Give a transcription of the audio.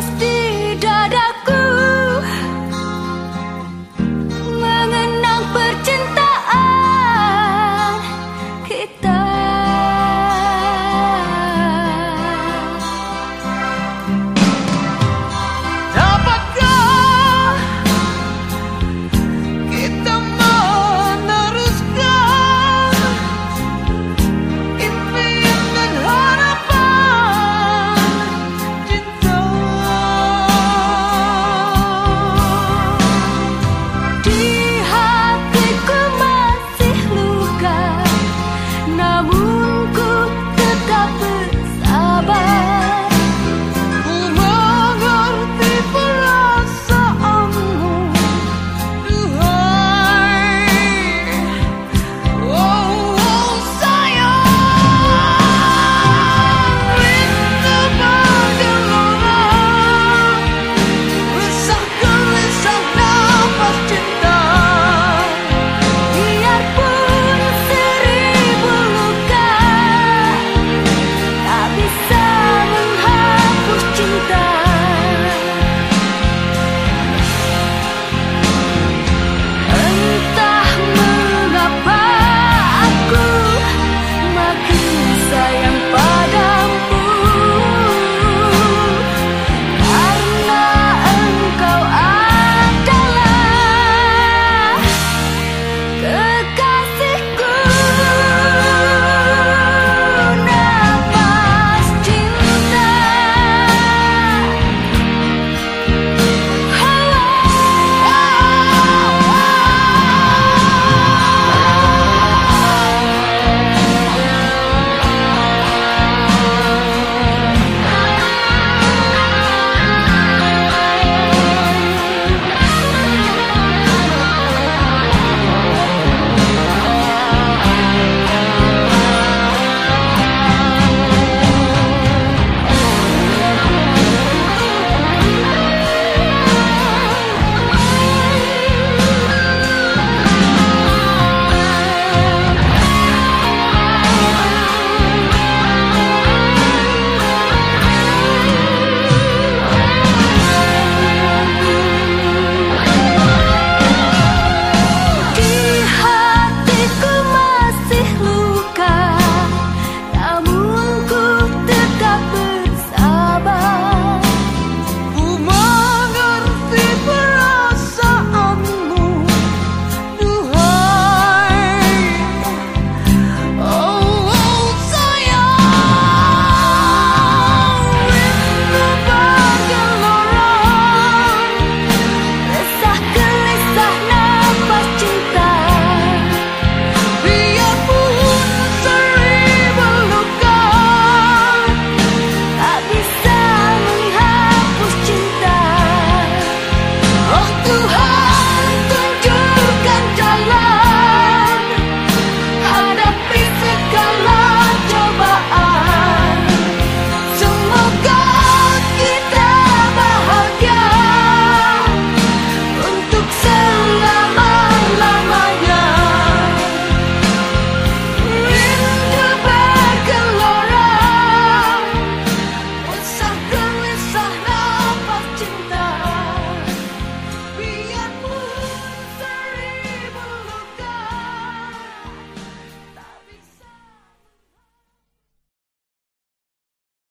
must be